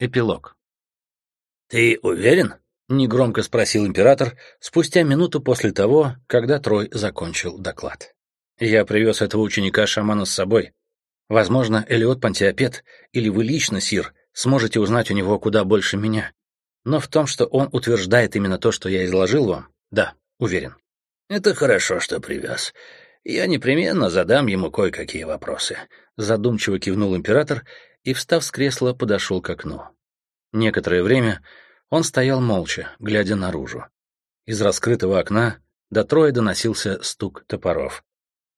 Эпилог. «Ты уверен?» — негромко спросил император спустя минуту после того, когда Трой закончил доклад. «Я привез этого ученика-шамана с собой. Возможно, Элиот Пантиопет или вы лично, Сир, сможете узнать у него куда больше меня. Но в том, что он утверждает именно то, что я изложил вам, да, уверен». «Это хорошо, что привез. Я непременно задам ему кое-какие вопросы», — задумчиво кивнул император и, встав с кресла, подошел к окну. Некоторое время он стоял молча, глядя наружу. Из раскрытого окна до Троя доносился стук топоров.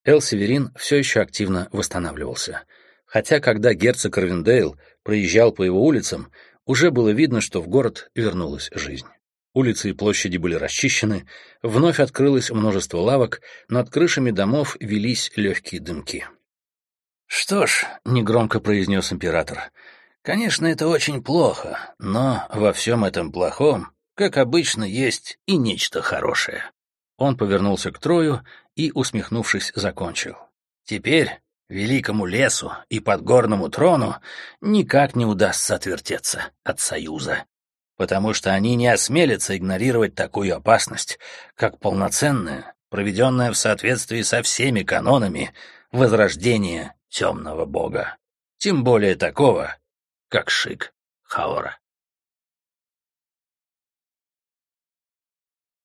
Эл Северин все еще активно восстанавливался. Хотя, когда герцог Равендейл проезжал по его улицам, уже было видно, что в город вернулась жизнь. Улицы и площади были расчищены, вновь открылось множество лавок, над крышами домов велись легкие дымки. «Что ж», — негромко произнес император, — «конечно, это очень плохо, но во всем этом плохом, как обычно, есть и нечто хорошее». Он повернулся к Трою и, усмехнувшись, закончил. «Теперь великому лесу и подгорному трону никак не удастся отвертеться от союза потому что они не осмелятся игнорировать такую опасность, как полноценное, проведенное в соответствии со всеми канонами, возрождение темного бога. Тем более такого, как Шик Хаора.